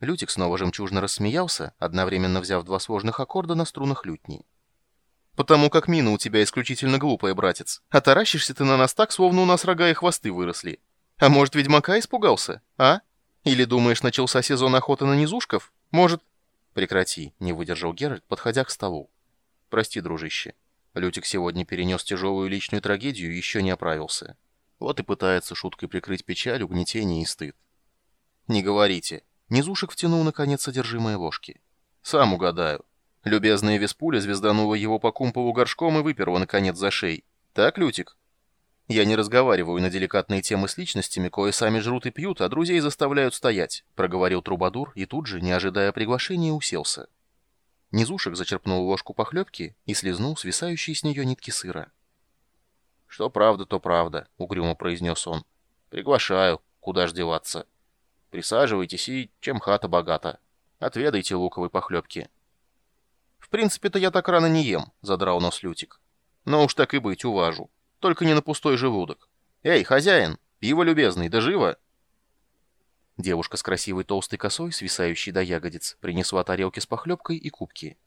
Лютик снова жемчужно рассмеялся, одновременно взяв два сложных аккорда на струнах лютни. «Потому как мина у тебя исключительно глупая, братец. А таращишься ты на нас так, словно у нас рога и хвосты выросли. А может, ведьмака испугался, а? Или думаешь, начался сезон охоты на низушков? Может...» «Прекрати», — не выдержал Геральт, подходя к столу. «Прости, дружище. Лютик сегодня перенес тяжелую личную трагедию и еще не оправился. Вот и пытается шуткой прикрыть печаль, угнетение и стыд. «Не говорите». Низушек втянул, наконец, содержимое ложки. «Сам угадаю. Любезная Веспуля звезданула его по кумпову горшком и выперла, наконец, за шеей. Так, Лютик?» «Я не разговариваю на деликатные темы с личностями, кое сами жрут и пьют, а друзей заставляют стоять», — проговорил Трубадур и тут же, не ожидая приглашения, уселся. Низушек зачерпнул ложку похлебки и слезнул свисающие с нее нитки сыра. «Что правда, то правда», — угрюмо произнес он. «Приглашаю. Куда ж деваться?» Присаживайтесь и чем хата богата. Отведайте луковой похлебки. В принципе-то я так рано не ем, задрал нос Лютик. Но уж так и быть, уважу. Только не на пустой желудок. Эй, хозяин, пиво любезный, да живо! Девушка с красивой толстой косой, свисающей до ягодиц, принесла тарелки с похлебкой и кубки.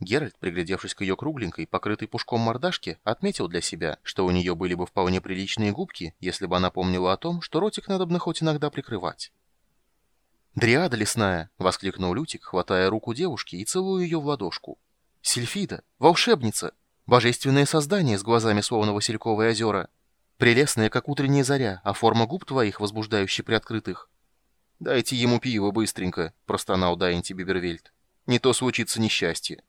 Геральт, приглядевшись к ее кругленькой, покрытой пушком мордашке, отметил для себя, что у нее были бы вполне приличные губки, если бы она помнила о том, что ротик надо бы хоть иногда прикрывать. «Дриада лесная!» — воскликнул Лютик, хватая руку девушки и целуя ее в ладошку. «Сильфида! Волшебница! Божественное создание с глазами словно Васильковые озера! Прелестная, как утренняя заря, а форма губ твоих, возбуждающая приоткрытых!» «Дайте ему пиво быстренько!» — простонал Дайнти Бибервельд. «Не то случится несчастье!»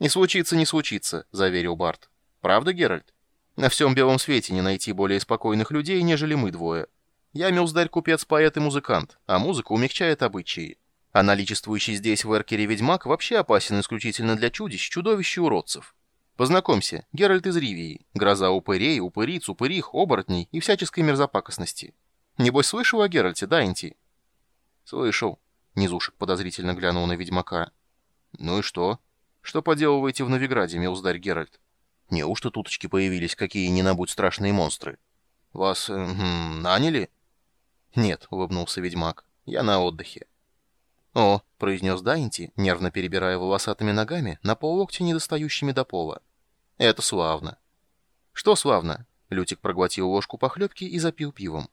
«Не случится, не случится!» — заверил Барт. «Правда, Геральт? На всем белом свете не найти более спокойных людей, нежели мы двое!» Я милздарь, купец, поэт и музыкант, а музыка умягчает обычаи. А наличествующий здесь в Эркере ведьмак вообще опасен исключительно для чудищ, чудовищ и уродцев. Познакомься, Геральт из Ривии, гроза упырей, упыриц, упырих, оборотней и всяческой мерзопакостности. Небось слышал о Геральте, да, Инти? Слышал. Низушек подозрительно глянул на ведьмака. Ну и что? Что поделываете в Новиграде, милздарь Геральт? Неужто туточки появились какие нибудь страшные монстры? Вас э, наняли? «Нет», — улыбнулся ведьмак, — «я на отдыхе». «О», — произнес Дайнти, нервно перебирая волосатыми ногами, на поллоктя недостающими до пола. «Это славно». «Что славно?» — Лютик проглотил ложку похлебки и запил пивом.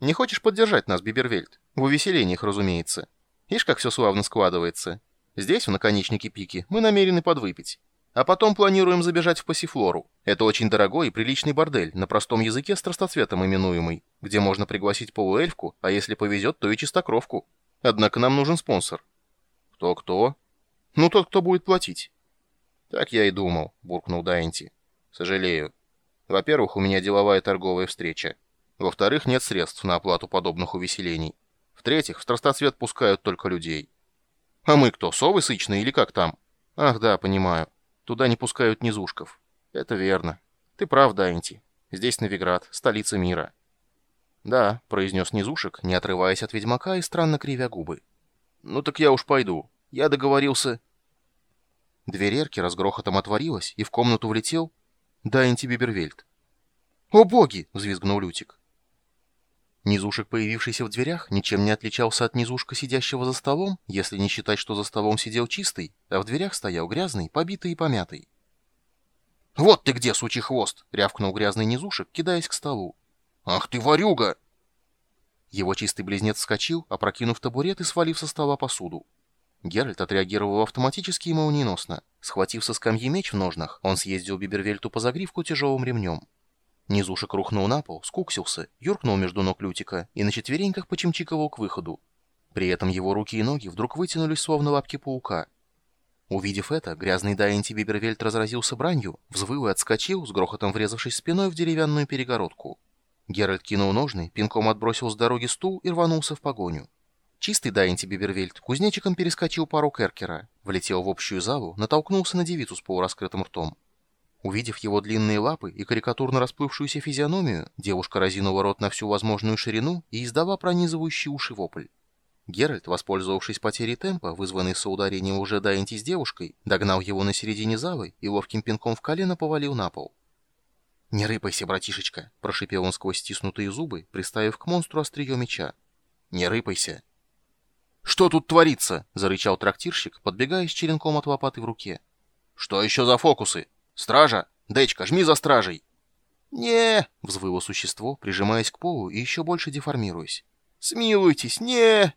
«Не хочешь поддержать нас, Бибервельд? В увеселениях, разумеется. Ишь, как все славно складывается. Здесь, в наконечнике пики, мы намерены подвыпить. А потом планируем забежать в Пасифлору. Это очень дорогой и приличный бордель, на простом языке страстоцветом именуемый, где можно пригласить полуэльфку, а если повезет, то и чистокровку. Однако нам нужен спонсор. Кто-кто? Ну, тот, кто будет платить. Так я и думал, буркнул Дайнти. Сожалею. Во-первых, у меня деловая торговая встреча. Во-вторых, нет средств на оплату подобных увеселений. В-третьих, в страстоцвет пускают только людей. А мы кто, совы сычные или как там? Ах да, понимаю. Туда не пускают низушков. Это верно. Ты прав, Дайнти. Здесь Новиград, столица мира. Да, произнес низушек, не отрываясь от ведьмака и странно кривя губы. Ну так я уж пойду. Я договорился... Дверь Эрки разгрохотом отворилась, и в комнату влетел Дайнти Бибервельд. «О боги!» — взвизгнул Лютик. Низушек, появившийся в дверях, ничем не отличался от низушка, сидящего за столом, если не считать, что за столом сидел чистый, а в дверях стоял грязный, побитый и помятый. «Вот ты где, сучий хвост!» — рявкнул грязный низушек, кидаясь к столу. «Ах ты, ворюга!» Его чистый близнец вскочил, опрокинув табурет и свалив со стола посуду. Геральт отреагировал автоматически и молниеносно. Схватив со скамьи меч в ножнах, он съездил Бибервельту по загривку тяжелым ремнем. Низушек рухнул на пол, скуксился, юркнул между ног Лютика и на четвереньках почемчиковал к выходу. При этом его руки и ноги вдруг вытянулись, словно лапки паука. Увидев это, грязный Дайнти Бибервельт разразился бранью, взвыл и отскочил, с грохотом врезавшись спиной в деревянную перегородку. Геральт кинул ножны, пинком отбросил с дороги стул и рванулся в погоню. Чистый Дайнти Бибервельт кузнечиком перескочил пару керкера, влетел в общую залу, натолкнулся на девицу с полураскрытым ртом. Увидев его длинные лапы и карикатурно расплывшуюся физиономию, девушка разинула рот на всю возможную ширину и издала пронизывающий уши вопль. Геральт, воспользовавшись потерей темпа, вызванной соударением уже Дайнти с девушкой, догнал его на середине залы и ловким пинком в колено повалил на пол. «Не рыпайся, братишечка!» — прошипел он сквозь стиснутые зубы, приставив к монстру острие меча. «Не рыпайся!» что тут творится?» — зарычал трактирщик, подбегая с черенком от лопаты в руке. «Что еще за фокусы? Стража? Дечка, жми за стражей!» «Не!» — взвыло существо, прижимаясь к полу и еще больше деформируясь. «Смилуйтесь, не!»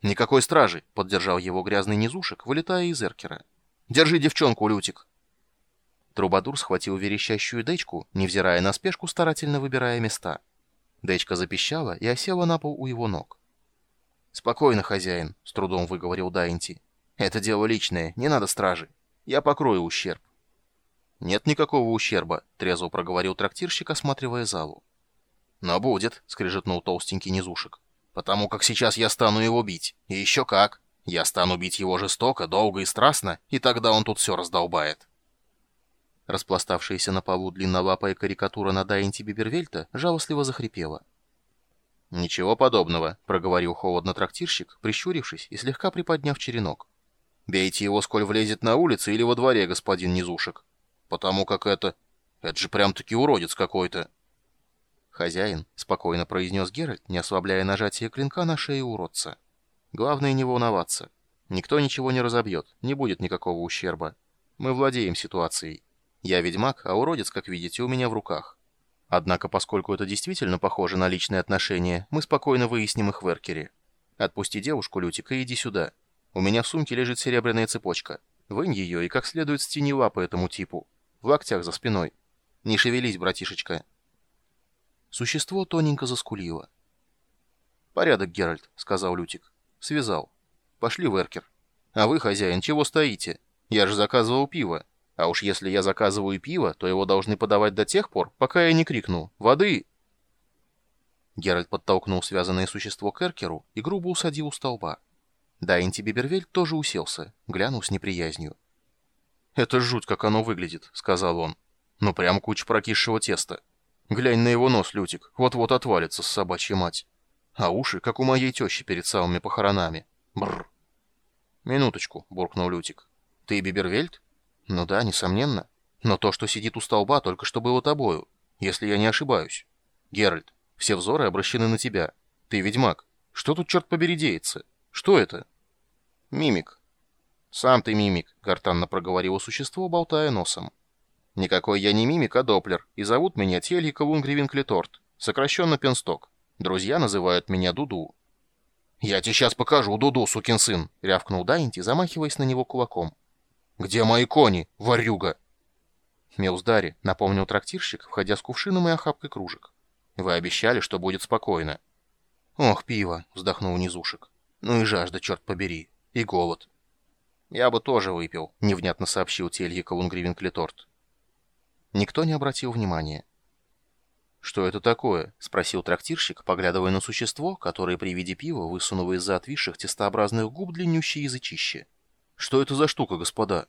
«Никакой стражи!» — поддержал его грязный низушек, вылетая из эркера. «Держи девчонку, Лютик!» Трубадур схватил верещащую дечку, невзирая на спешку, старательно выбирая места. Дечка запищала и осела на пол у его ног. «Спокойно, хозяин», — с трудом выговорил Дайнти. «Это дело личное, не надо стражи. Я покрою ущерб». «Нет никакого ущерба», — трезво проговорил трактирщик, осматривая залу. «Но будет», — скрежетнул толстенький низушек. «Потому как сейчас я стану его бить. И еще как. Я стану бить его жестоко, долго и страстно, и тогда он тут все раздолбает». Распластавшаяся на полу длиннолапая карикатура на Дайнти Бибервельта жалостливо захрипела. «Ничего подобного», — проговорил холодно трактирщик, прищурившись и слегка приподняв черенок. «Бейте его, сколь влезет на улице или во дворе, господин Низушек. Потому как это... Это же прям-таки уродец какой-то». «Хозяин», — спокойно произнес Геральт, не ослабляя нажатие клинка на шее уродца. «Главное не волноваться. Никто ничего не разобьет, не будет никакого ущерба. Мы владеем ситуацией. Я ведьмак, а уродец, как видите, у меня в руках. Однако, поскольку это действительно похоже на личные отношения, мы спокойно выясним их в эркере. Отпусти девушку, Лютик, и иди сюда. У меня в сумке лежит серебряная цепочка. Вынь ее и как следует стяни лапы этому типу. В локтях за спиной. Не шевелись, братишечка. Существо тоненько заскулило. «Порядок, Геральт», — сказал Лютик. «Связал. Пошли в эркер. А вы, хозяин, чего стоите? Я же заказывал пиво». А уж если я заказываю пиво, то его должны подавать до тех пор, пока я не крикну «Воды!». Геральт подтолкнул связанное существо к Эркеру и грубо усадил у столба. Дайнти Бибервельт тоже уселся, глянул с неприязнью. «Это жуть, как оно выглядит», — сказал он. «Ну прям куча прокисшего теста. Глянь на его нос, Лютик, вот-вот отвалится собачья мать. А уши, как у моей тещи перед самыми похоронами. Бррр». «Минуточку», — буркнул Лютик. «Ты Бибервельт?» Ну да, несомненно. Но то, что сидит у столба, только что было тобою, если я не ошибаюсь. Геральт, все взоры обращены на тебя. Ты ведьмак. Что тут, черт побери, деется? Что это? Мимик. Сам ты мимик, гортанно проговорило существо, болтая носом. Никакой я не мимик, а доплер, и зовут меня Тельги Калунгривинклеторт, сокращенно Пенсток. Друзья называют меня Дуду. «Я тебе сейчас покажу, Дуду, сукин сын!» — рявкнул Дайнти, замахиваясь на него кулаком. «Где мои кони, ворюга?» «Меуздари», — напомнил трактирщик, входя с кувшином и охапкой кружек. «Вы обещали, что будет спокойно». «Ох, пиво», — вздохнул низушек. «Ну и жажда, черт побери. И голод». «Я бы тоже выпил», — невнятно сообщил Телье Колунгривенклеторт. Никто не обратил внимания. «Что это такое?» — спросил трактирщик, поглядывая на существо, которое при виде пива высунуло из-за отвисших тестообразных губ длиннющие язычище. «Что это за штука, господа?»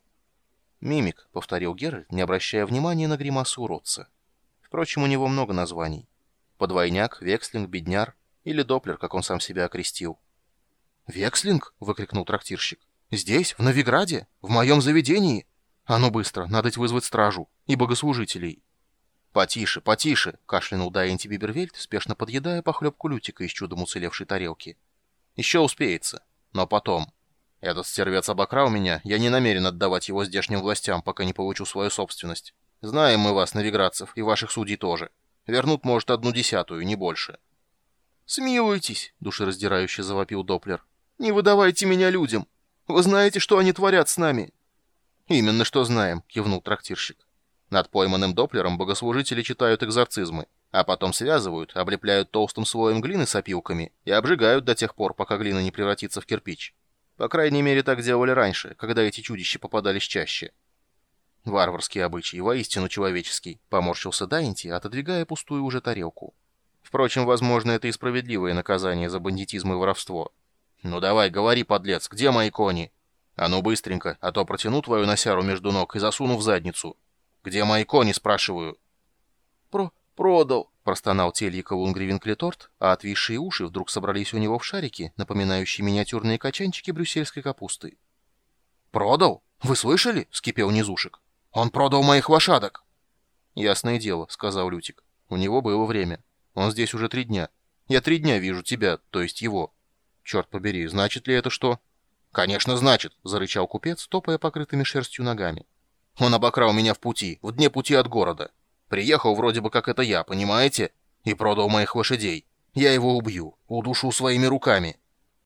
«Мимик», — повторил Геральт, не обращая внимания на гримасу уродца. Впрочем, у него много названий. Подвойняк, Векслинг, Бедняр или Доплер, как он сам себя окрестил. «Векслинг?» — выкрикнул трактирщик. «Здесь, в Новиграде? В моем заведении? А ну быстро, надо вызвать стражу и богослужителей». «Потише, потише!» — кашлянул Дайнти Бибервельт, спешно подъедая похлебку Лютика из чудом уцелевшей тарелки. «Еще успеется. Но потом...» Этот стервец обокрал меня, я не намерен отдавать его здешним властям, пока не получу свою собственность. Знаем мы вас, новиградцев, и ваших судей тоже. Вернут, может, одну десятую, не больше». «Смилуйтесь», — душераздирающе завопил Доплер. «Не выдавайте меня людям. Вы знаете, что они творят с нами?» «Именно что знаем», — кивнул трактирщик. Над пойманным Доплером богослужители читают экзорцизмы, а потом связывают, облепляют толстым слоем глины с опилками и обжигают до тех пор, пока глина не превратится в кирпич. По крайней мере, так делали раньше, когда эти чудища попадались чаще. Варварский обычай, воистину человеческий, поморщился Дайнти, отодвигая пустую уже тарелку. Впрочем, возможно, это и справедливое наказание за бандитизм и воровство. «Ну давай, говори, подлец, где мои кони?» «А ну быстренько, а то протяну твою носяру между ног и засуну в задницу». «Где мои кони?» — спрашиваю. «Про... продал», Простонал Тельика Лунгривенклеторт, а отвисшие уши вдруг собрались у него в шарики, напоминающие миниатюрные качанчики брюссельской капусты. «Продал? Вы слышали?» — вскипел Низушек. «Он продал моих лошадок!» «Ясное дело», — сказал Лютик. «У него было время. Он здесь уже три дня. Я три дня вижу тебя, то есть его». Черт побери, значит ли это что? Конечно, значит, зарычал купец, топая покрытыми шерстью ногами. Он обокрал меня в пути, в дне пути от города. Приехал вроде бы как это я, понимаете? И продал моих лошадей. Я его убью, удушу своими руками.